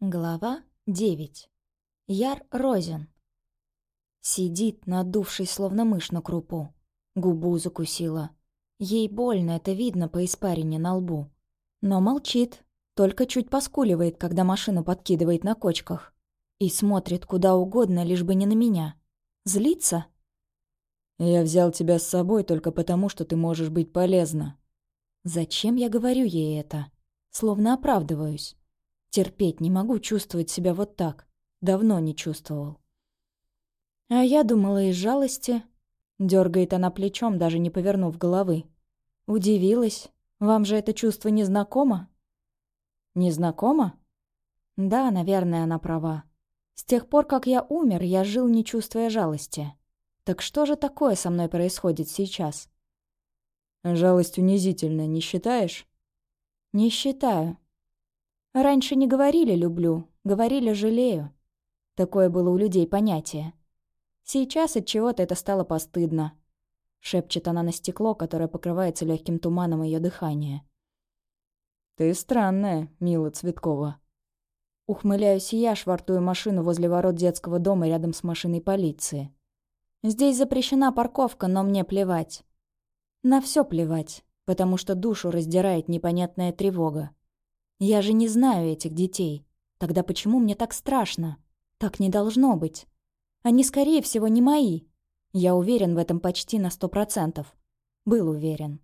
Глава 9. Яр Розен. Сидит, надувшись, словно мышь на крупу. Губу закусила. Ей больно, это видно по испарине на лбу. Но молчит, только чуть поскуливает, когда машину подкидывает на кочках. И смотрит куда угодно, лишь бы не на меня. Злится? «Я взял тебя с собой только потому, что ты можешь быть полезна». Зачем я говорю ей это? Словно оправдываюсь. Терпеть не могу чувствовать себя вот так. Давно не чувствовал. А я думала из жалости. Дергает она плечом, даже не повернув головы. Удивилась. Вам же это чувство не знакомо? Не знакомо? Да, наверное, она права. С тех пор, как я умер, я жил, не чувствуя жалости. Так что же такое со мной происходит сейчас? Жалость унизительна, не считаешь? Не считаю. Раньше не говорили «люблю», говорили «жалею». Такое было у людей понятие. Сейчас от чего-то это стало постыдно. Шепчет она на стекло, которое покрывается легким туманом ее дыхания. «Ты странная, Мила Цветкова». Ухмыляюсь я, швартую машину возле ворот детского дома рядом с машиной полиции. Здесь запрещена парковка, но мне плевать. На все плевать, потому что душу раздирает непонятная тревога. Я же не знаю этих детей. Тогда почему мне так страшно? Так не должно быть. Они, скорее всего, не мои. Я уверен в этом почти на сто процентов. Был уверен.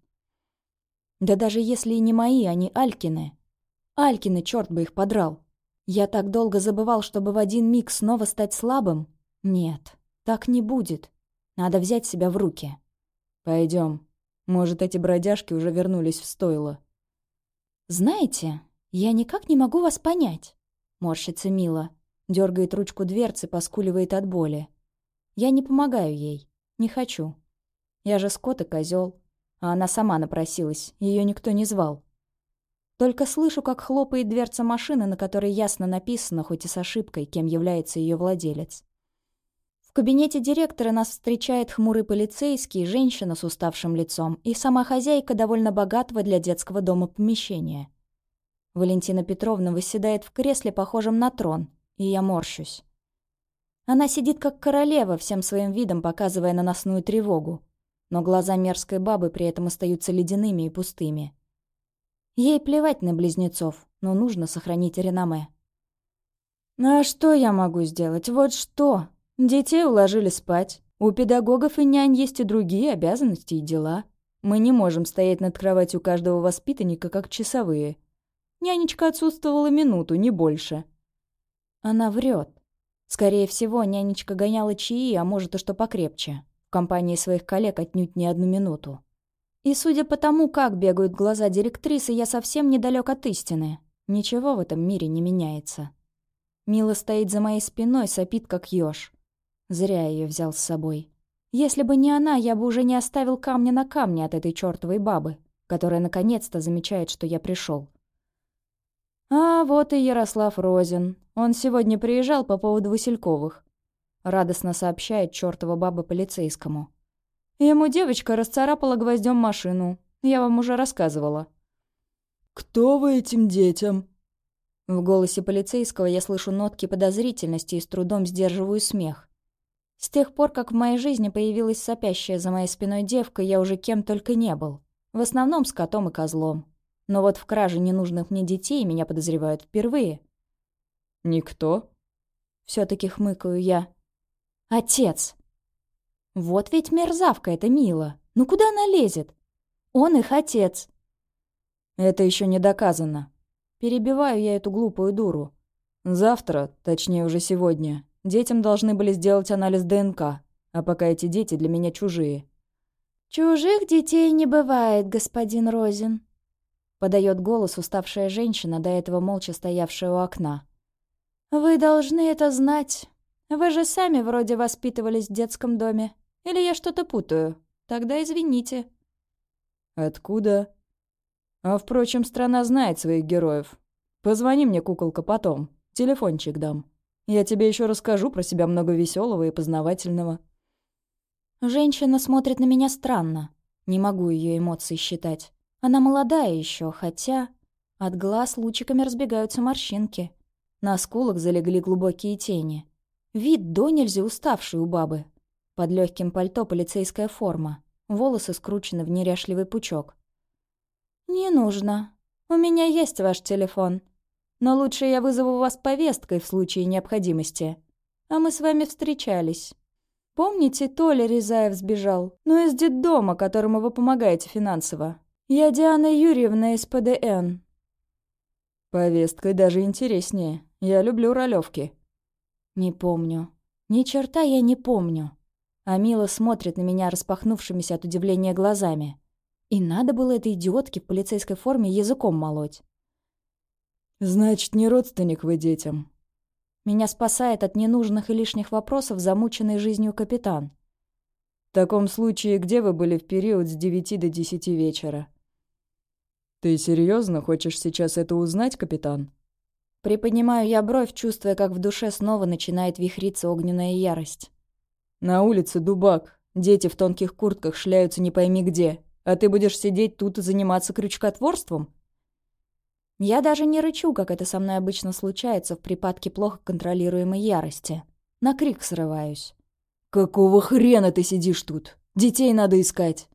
Да даже если и не мои, они Алькины. Алькины, черт бы их подрал. Я так долго забывал, чтобы в один миг снова стать слабым? Нет, так не будет. Надо взять себя в руки. Пойдем. Может, эти бродяжки уже вернулись в стойло. Знаете, «Я никак не могу вас понять», — морщится Мила. Дергает ручку дверцы, поскуливает от боли. «Я не помогаю ей. Не хочу. Я же скот и козел, а она сама напросилась, ее никто не звал. Только слышу, как хлопает дверца машины, на которой ясно написано, хоть и с ошибкой, кем является ее владелец. В кабинете директора нас встречает хмурый полицейский, женщина с уставшим лицом и сама хозяйка довольно богатого для детского дома помещения. Валентина Петровна выседает в кресле, похожем на трон, и я морщусь. Она сидит как королева, всем своим видом показывая наносную тревогу, но глаза мерзкой бабы при этом остаются ледяными и пустыми. Ей плевать на близнецов, но нужно сохранить реноме. «Ну «А что я могу сделать? Вот что! Детей уложили спать. У педагогов и нянь есть и другие обязанности и дела. Мы не можем стоять над кроватью каждого воспитанника, как часовые. Нянечка отсутствовала минуту, не больше. Она врет. Скорее всего, нянечка гоняла чаи, а может и что покрепче. В компании своих коллег отнюдь не одну минуту. И судя по тому, как бегают глаза директрисы, я совсем недалек от истины. Ничего в этом мире не меняется. Мила стоит за моей спиной, сопит как ёж. Зря ее взял с собой. Если бы не она, я бы уже не оставил камня на камне от этой чёртовой бабы, которая наконец-то замечает, что я пришел. А вот и Ярослав Розин. Он сегодня приезжал по поводу Васильковых. Радостно сообщает чёртова баба полицейскому. Ему девочка расцарапала гвоздем машину. Я вам уже рассказывала. «Кто вы этим детям?» В голосе полицейского я слышу нотки подозрительности и с трудом сдерживаю смех. С тех пор, как в моей жизни появилась сопящая за моей спиной девка, я уже кем только не был. В основном с котом и козлом. Но вот в краже ненужных мне детей меня подозревают впервые. «Никто?» все таки хмыкаю я. «Отец!» Вот ведь мерзавка эта Мила. Ну куда она лезет? Он их отец. Это еще не доказано. Перебиваю я эту глупую дуру. Завтра, точнее уже сегодня, детям должны были сделать анализ ДНК, а пока эти дети для меня чужие. Чужих детей не бывает, господин Розин. Подает голос уставшая женщина, до этого молча стоявшая у окна. «Вы должны это знать. Вы же сами вроде воспитывались в детском доме. Или я что-то путаю? Тогда извините». «Откуда?» «А, впрочем, страна знает своих героев. Позвони мне, куколка, потом. Телефончик дам. Я тебе еще расскажу про себя много веселого и познавательного». Женщина смотрит на меня странно. Не могу ее эмоции считать. Она молодая еще, хотя... От глаз лучиками разбегаются морщинки. На скулах залегли глубокие тени. Вид до нельзя уставший у бабы. Под легким пальто полицейская форма. Волосы скручены в неряшливый пучок. «Не нужно. У меня есть ваш телефон. Но лучше я вызову вас повесткой в случае необходимости. А мы с вами встречались. Помните, Толя Рязаев сбежал? Ну, из детдома, которому вы помогаете финансово. Я Диана Юрьевна из ПДН». «Повесткой даже интереснее. Я люблю ролевки. «Не помню. Ни черта я не помню». А Мила смотрит на меня распахнувшимися от удивления глазами. И надо было этой идиотке в полицейской форме языком молоть. «Значит, не родственник вы детям?» Меня спасает от ненужных и лишних вопросов замученный жизнью капитан. «В таком случае, где вы были в период с девяти до десяти вечера?» «Ты серьезно хочешь сейчас это узнать, капитан?» Приподнимаю я бровь, чувствуя, как в душе снова начинает вихриться огненная ярость. «На улице дубак. Дети в тонких куртках шляются не пойми где. А ты будешь сидеть тут и заниматься крючкотворством?» Я даже не рычу, как это со мной обычно случается в припадке плохо контролируемой ярости. На крик срываюсь. «Какого хрена ты сидишь тут? Детей надо искать!»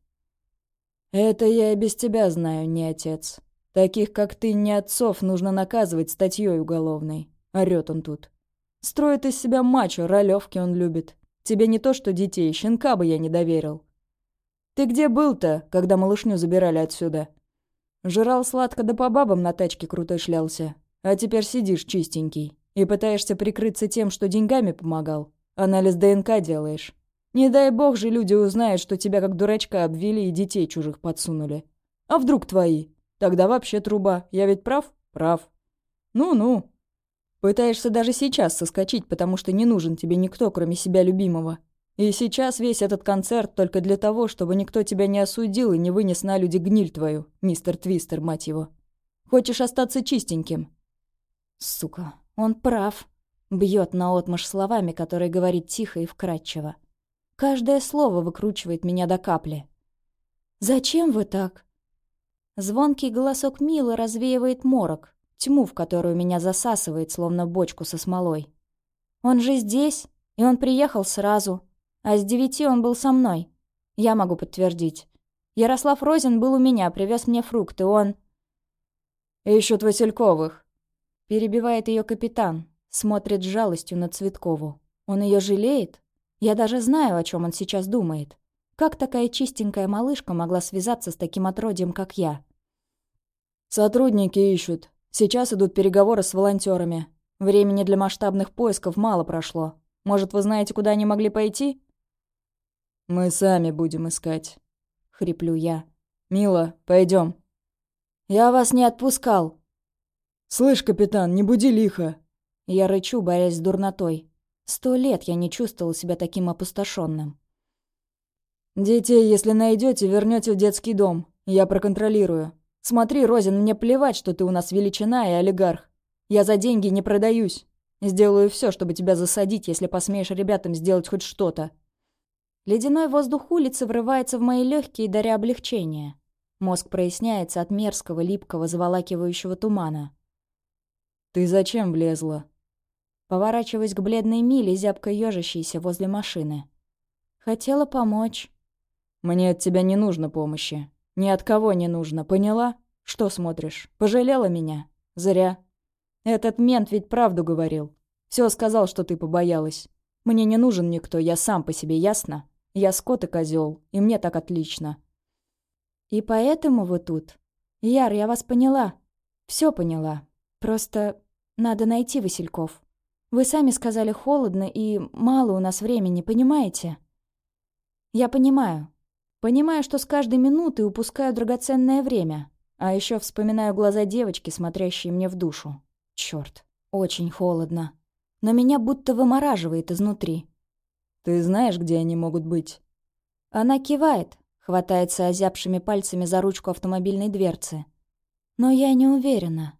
«Это я и без тебя знаю, не отец. Таких, как ты, не отцов, нужно наказывать статьей уголовной. Орёт он тут. Строит из себя мачо, ролевки он любит. Тебе не то что детей, щенка бы я не доверил. Ты где был-то, когда малышню забирали отсюда? Жрал сладко да по бабам на тачке крутой шлялся. А теперь сидишь чистенький и пытаешься прикрыться тем, что деньгами помогал. Анализ ДНК делаешь. Не дай бог же люди узнают, что тебя как дурачка обвели и детей чужих подсунули. А вдруг твои? Тогда вообще труба. Я ведь прав? Прав. Ну-ну. Пытаешься даже сейчас соскочить, потому что не нужен тебе никто, кроме себя любимого. И сейчас весь этот концерт только для того, чтобы никто тебя не осудил и не вынес на люди гниль твою, мистер Твистер, мать его. Хочешь остаться чистеньким? Сука, он прав. Бьет наотмашь словами, которые говорит тихо и вкрадчиво. Каждое слово выкручивает меня до капли. «Зачем вы так? Звонкий голосок Милы развеивает морок, тьму, в которую меня засасывает, словно бочку со смолой. Он же здесь, и он приехал сразу. А с девяти он был со мной. Я могу подтвердить. Ярослав Розин был у меня, привез мне фрукты, он... «Ищут Васильковых», — перебивает ее капитан, смотрит с жалостью на Цветкову. Он ее жалеет? Я даже знаю, о чем он сейчас думает. Как такая чистенькая малышка могла связаться с таким отродьем, как я? «Сотрудники ищут. Сейчас идут переговоры с волонтерами. Времени для масштабных поисков мало прошло. Может, вы знаете, куда они могли пойти?» «Мы сами будем искать», — хриплю я. «Мила, пойдем. «Я вас не отпускал». «Слышь, капитан, не буди лихо». Я рычу, борясь с дурнотой. Сто лет я не чувствовал себя таким опустошенным. «Детей, если найдете, вернете в детский дом. Я проконтролирую. Смотри, Розин, мне плевать, что ты у нас величина и олигарх. Я за деньги не продаюсь. Сделаю все, чтобы тебя засадить, если посмеешь ребятам сделать хоть что-то. Ледяной воздух улицы врывается в мои легкие, даря облегчение. Мозг проясняется от мерзкого, липкого, заволакивающего тумана. «Ты зачем влезла?» Поворачиваясь к бледной Миле, зябко ежащейся возле машины. «Хотела помочь». «Мне от тебя не нужно помощи. Ни от кого не нужно, поняла? Что смотришь? Пожалела меня? Зря. Этот мент ведь правду говорил. Все сказал, что ты побоялась. Мне не нужен никто, я сам по себе, ясно? Я скот и козел, и мне так отлично. И поэтому вы тут? Яр, я вас поняла. Все поняла. Просто надо найти Васильков. Вы сами сказали холодно и мало у нас времени, понимаете? Я понимаю. Понимаю, что с каждой минутой упускаю драгоценное время. А еще вспоминаю глаза девочки, смотрящие мне в душу. Черт, очень холодно. Но меня будто вымораживает изнутри. «Ты знаешь, где они могут быть?» Она кивает, хватается озябшими пальцами за ручку автомобильной дверцы. Но я не уверена.